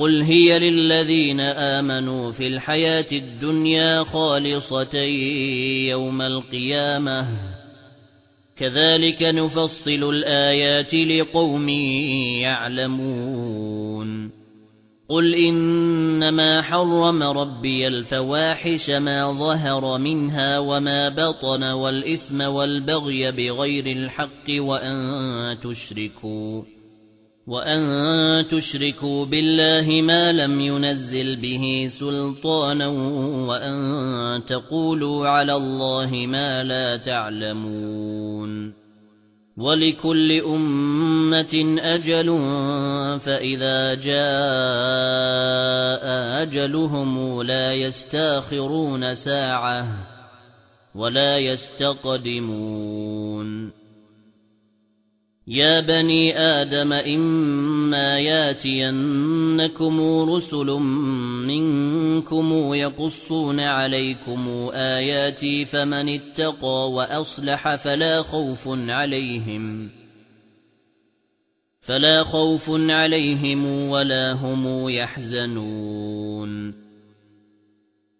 قُلْ هِيَ لِلَّذِينَ آمَنُوا فِي الْحَيَاةِ الدُّنْيَا خَالِصَةً يَوْمَ الْقِيَامَةِ كَذَلِكَ نُفَصِّلُ الْآيَاتِ لِقَوْمٍ يَعْلَمُونَ قُلْ إِنَّمَا حَرَّمَ رَبِّيَ الْفَوَاحِشَ مَا ظَهَرَ مِنْهَا وَمَا بَطَنَ وَالْإِثْمَ وَالْبَغْيَ بِغَيْرِ الْحَقِّ وَأَن تُشْرِكُوا وَأَن تُشْرِكُوا بِاللَّهِ مَا لَمْ يُنَزِّلْ بِهِ سُلْطَانًا وَأَن تَقُولُوا عَلَى اللَّهِ مَا لَا تَعْلَمُونَ. وَلِكُلِّ أُمَّةٍ أَجَلٌ فَإِذَا جَاءَ أَجَلُهُمْ لَا يَسْتَأْخِرُونَ سَاعَةً وَلَا يَسْتَقْدِمُونَ. يا بني آدم إما ياتينكم رسل منكم يقصون عليكم آياتي فمن اتقى وأصلح فلا خوف عليهم فلا خوف عليهم ولا هم يحزنون